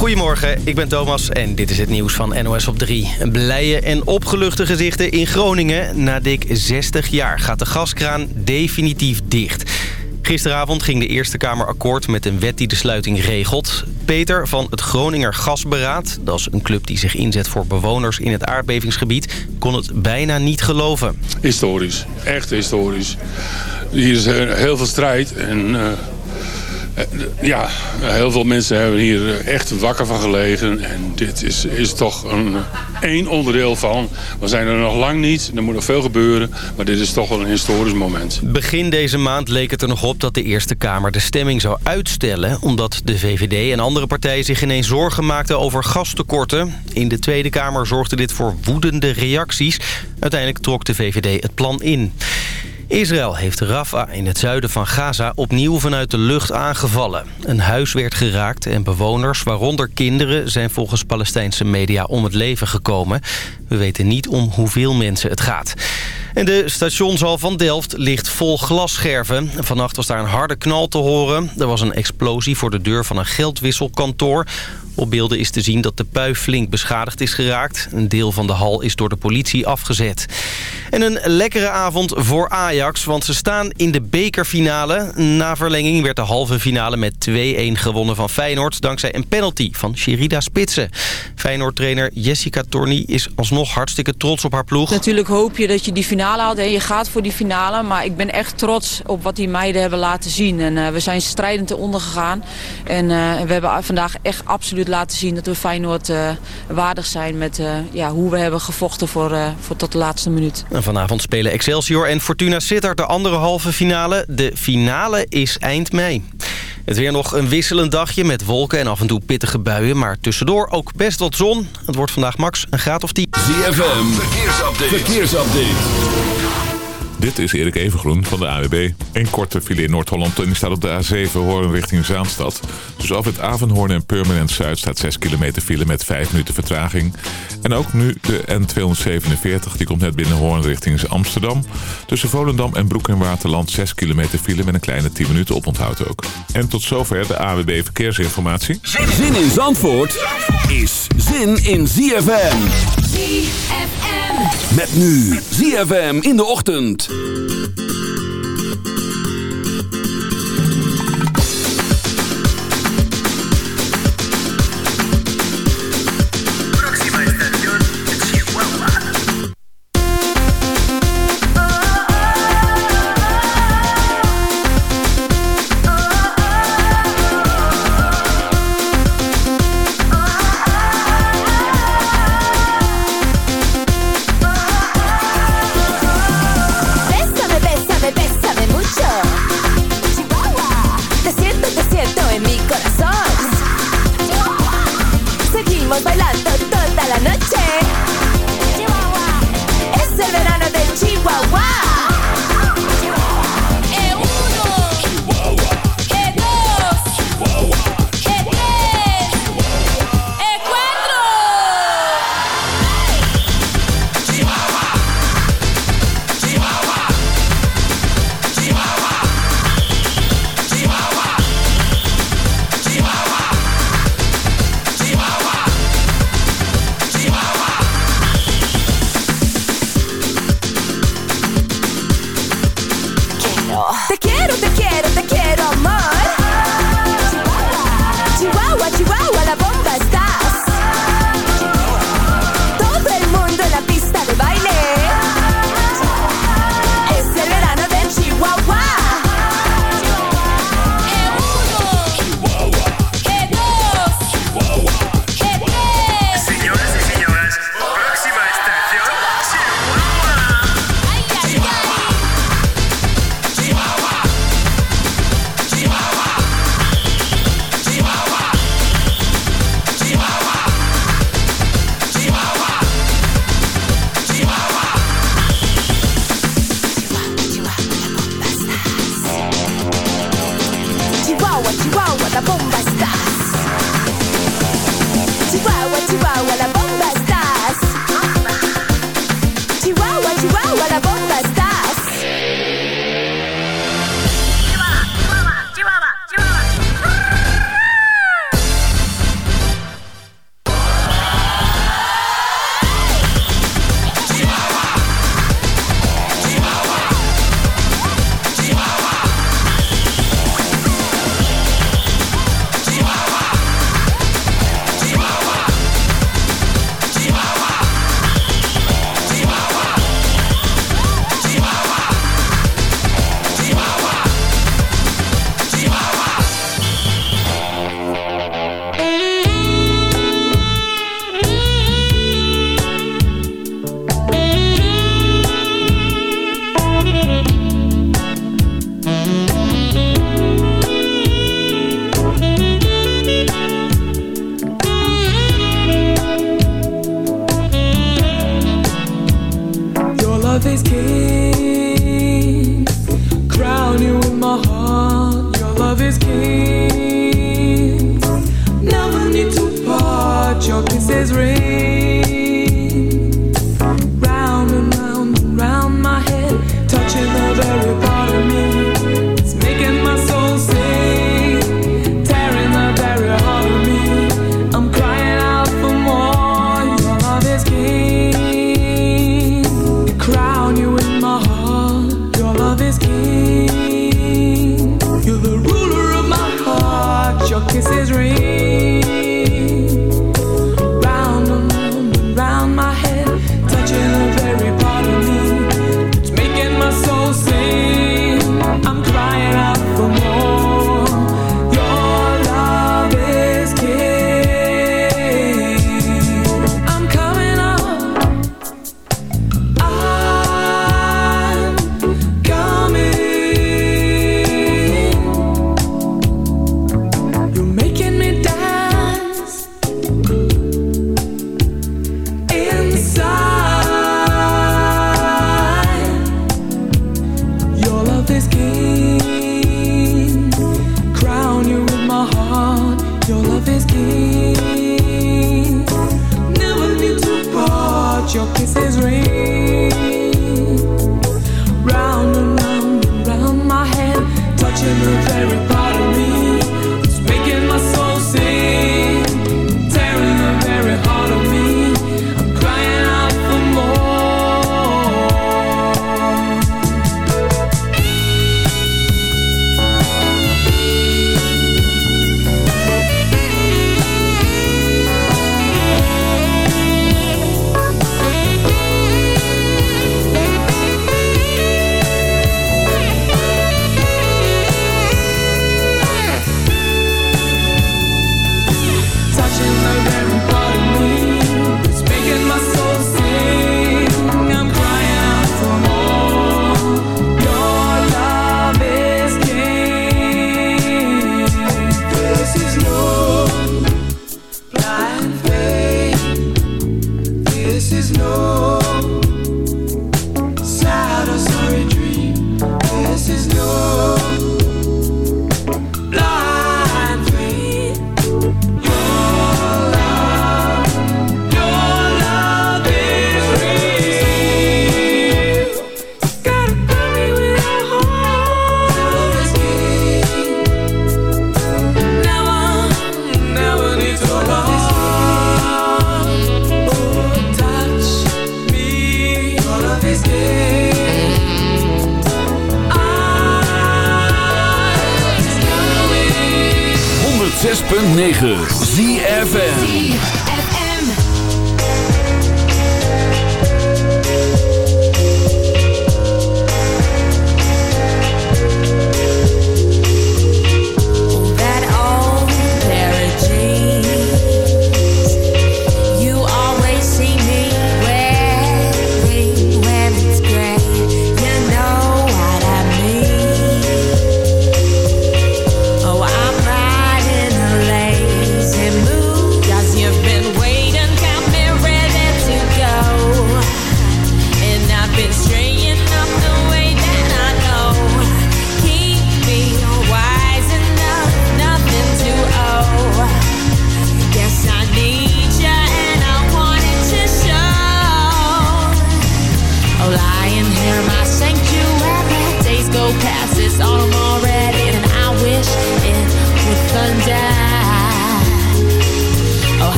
Goedemorgen, ik ben Thomas en dit is het nieuws van NOS op 3. Blije en opgeluchte gezichten in Groningen. Na dik 60 jaar gaat de gaskraan definitief dicht. Gisteravond ging de Eerste Kamer akkoord met een wet die de sluiting regelt. Peter van het Groninger Gasberaad, dat is een club die zich inzet voor bewoners in het aardbevingsgebied, kon het bijna niet geloven. Historisch, echt historisch. Hier is heel veel strijd en... Uh ja, heel veel mensen hebben hier echt wakker van gelegen. En dit is, is toch een, één onderdeel van. We zijn er nog lang niet. Er moet nog veel gebeuren. Maar dit is toch wel een historisch moment. Begin deze maand leek het er nog op dat de Eerste Kamer de stemming zou uitstellen. Omdat de VVD en andere partijen zich ineens zorgen maakten over gastekorten. In de Tweede Kamer zorgde dit voor woedende reacties. Uiteindelijk trok de VVD het plan in. Israël heeft Rafah in het zuiden van Gaza opnieuw vanuit de lucht aangevallen. Een huis werd geraakt en bewoners, waaronder kinderen... zijn volgens Palestijnse media om het leven gekomen. We weten niet om hoeveel mensen het gaat. En de stationshal van Delft ligt vol glasscherven. Vannacht was daar een harde knal te horen. Er was een explosie voor de deur van een geldwisselkantoor. Op beelden is te zien dat de pui flink beschadigd is geraakt. Een deel van de hal is door de politie afgezet. En een lekkere avond voor Ajax, want ze staan in de bekerfinale. Na verlenging werd de halve finale met 2-1 gewonnen van Feyenoord... dankzij een penalty van Sherida Spitsen. Feyenoord-trainer Jessica Torni is alsnog hartstikke trots op haar ploeg. Natuurlijk hoop je dat je die finale haalt en je gaat voor die finale. Maar ik ben echt trots op wat die meiden hebben laten zien. En uh, we zijn strijdend eronder gegaan. En uh, we hebben vandaag echt absoluut laten zien dat we Feyenoord uh, waardig zijn... met ja, hoe we hebben gevochten voor, voor tot de laatste minuut. En vanavond spelen Excelsior en Fortuna Sittard de andere halve finale. De finale is eind mei. Het weer nog een wisselend dagje met wolken en af en toe pittige buien. Maar tussendoor ook best wat zon. Het wordt vandaag max een graad of 10. ZFM, verkeersupdate. verkeersupdate. Dit is Erik Evengroen van de AWB. Een korte file in Noord-Holland en die staat op de A7 Hoorn richting Zaanstad. Dus af het Avenhoorn en Purmerend Zuid staat 6 kilometer file met 5 minuten vertraging. En ook nu de N247, die komt net binnen Hoorn richting Amsterdam. Tussen Volendam en Broek en Waterland 6 kilometer file met een kleine 10 minuten oponthoud ook. En tot zover de AWB Verkeersinformatie. Zin in Zandvoort is zin in ZFM. ZFM. Met nu ZFM in de ochtend. Música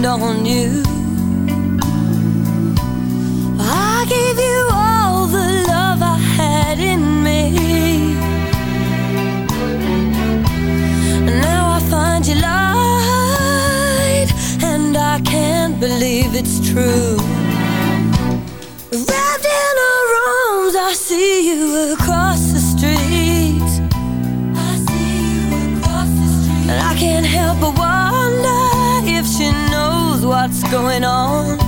depend on you. I gave you all the love I had in me. And now I find you lied, and I can't believe it's true. Wrapped in her arms, I see. going on.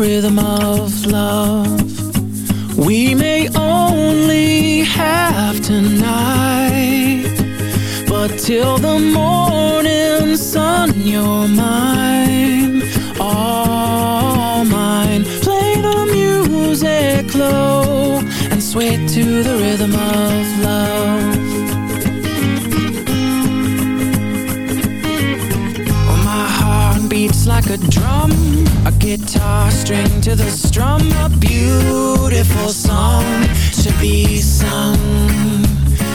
The strum a beautiful song She be song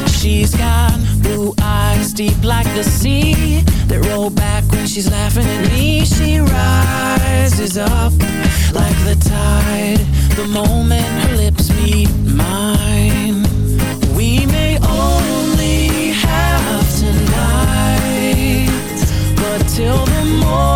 She's got blue eyes deep like the sea They roll back when she's laughing and these she rides is off Like the tide. The moment her lips meet mine till the morning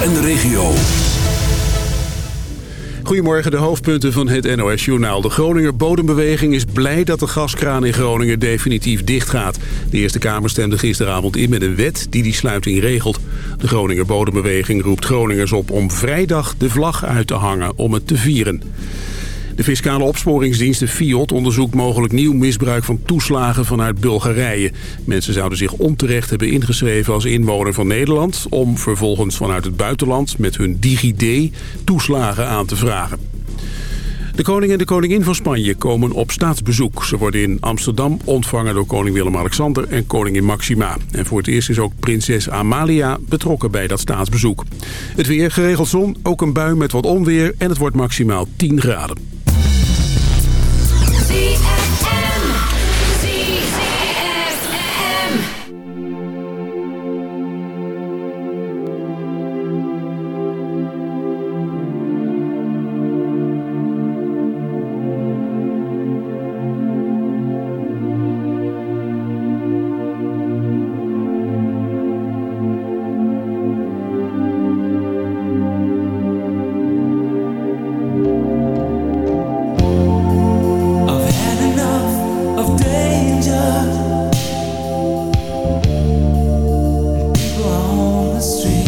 en de regio. Goedemorgen, de hoofdpunten van het NOS-journaal. De Groninger Bodembeweging is blij dat de gaskraan in Groningen definitief dichtgaat. De Eerste Kamer stemde gisteravond in met een wet die die sluiting regelt. De Groninger Bodembeweging roept Groningers op om vrijdag de vlag uit te hangen om het te vieren. De fiscale opsporingsdienst de FIOD onderzoekt mogelijk nieuw misbruik van toeslagen vanuit Bulgarije. Mensen zouden zich onterecht hebben ingeschreven als inwoner van Nederland... om vervolgens vanuit het buitenland met hun DigiD toeslagen aan te vragen. De koning en de koningin van Spanje komen op staatsbezoek. Ze worden in Amsterdam ontvangen door koning Willem-Alexander en koningin Maxima. En voor het eerst is ook prinses Amalia betrokken bij dat staatsbezoek. Het weer geregeld zon, ook een bui met wat onweer en het wordt maximaal 10 graden. Zover street.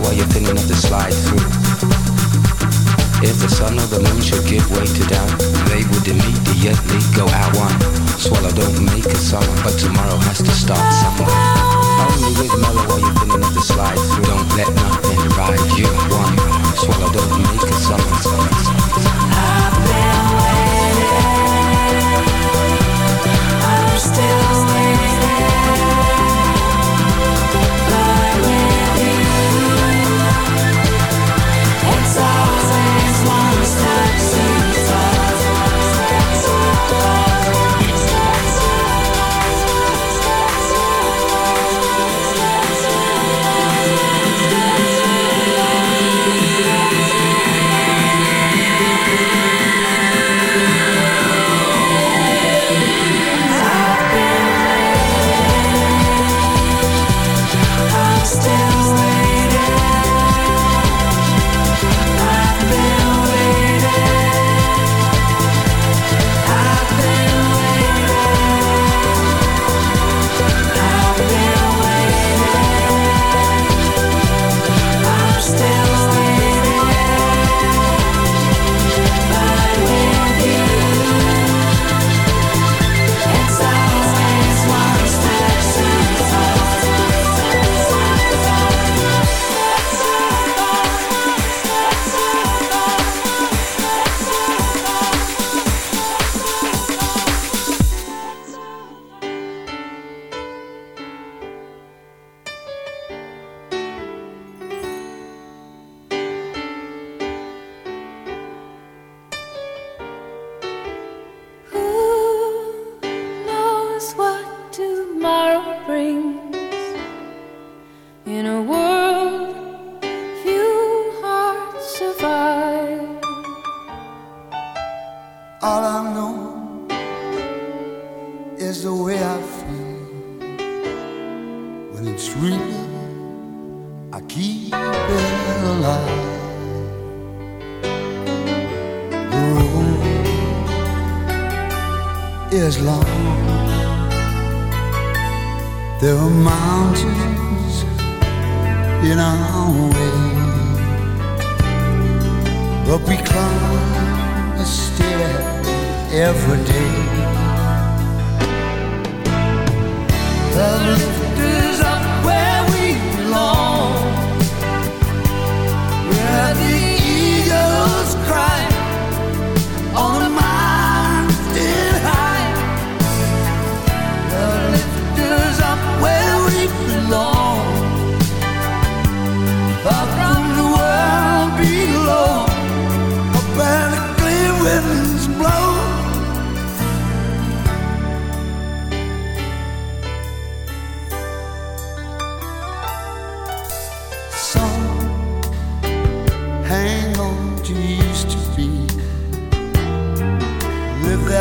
while you're thinning up the slide through. If the sun or the moon should give way to doubt, they would immediately go out one. Swallow don't make a summer, but tomorrow has to start somewhere. Only with mellow while you're thinning up the slide through. Don't let nothing ride you one. Swallow don't make a summer. summer, summer.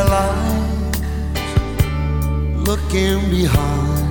their lives looking behind.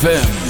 ZFM.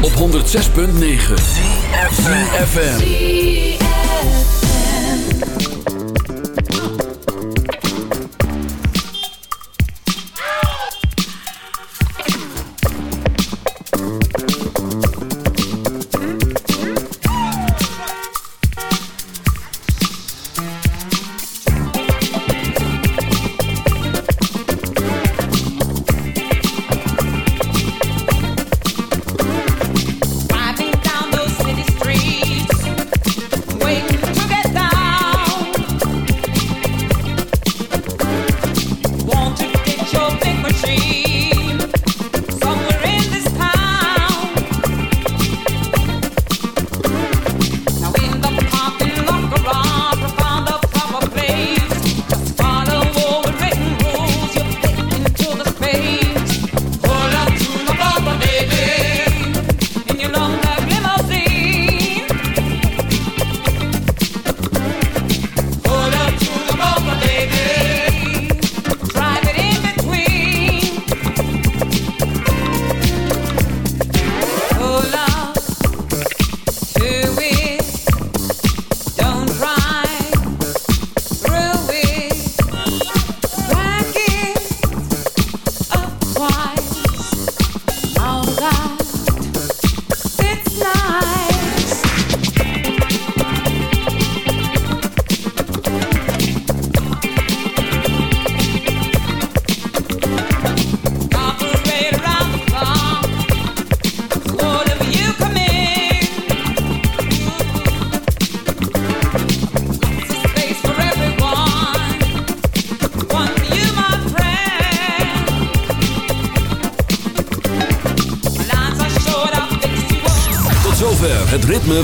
Op 106.9 FM.